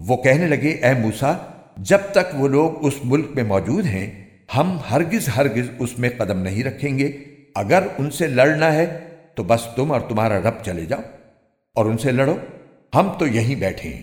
वो कहने लगे ए मूसा, जब तक वो लोग उस मुल्क में मौजूद हैं, हम हरगिज हरगिज उसमें कदम नहीं रखेंगे। अगर उनसे लड़ना है तो बस तुम और तुम्हारा रब चले जाओ और उनसे लड़ो। हम तो यहीं बैठे हैं।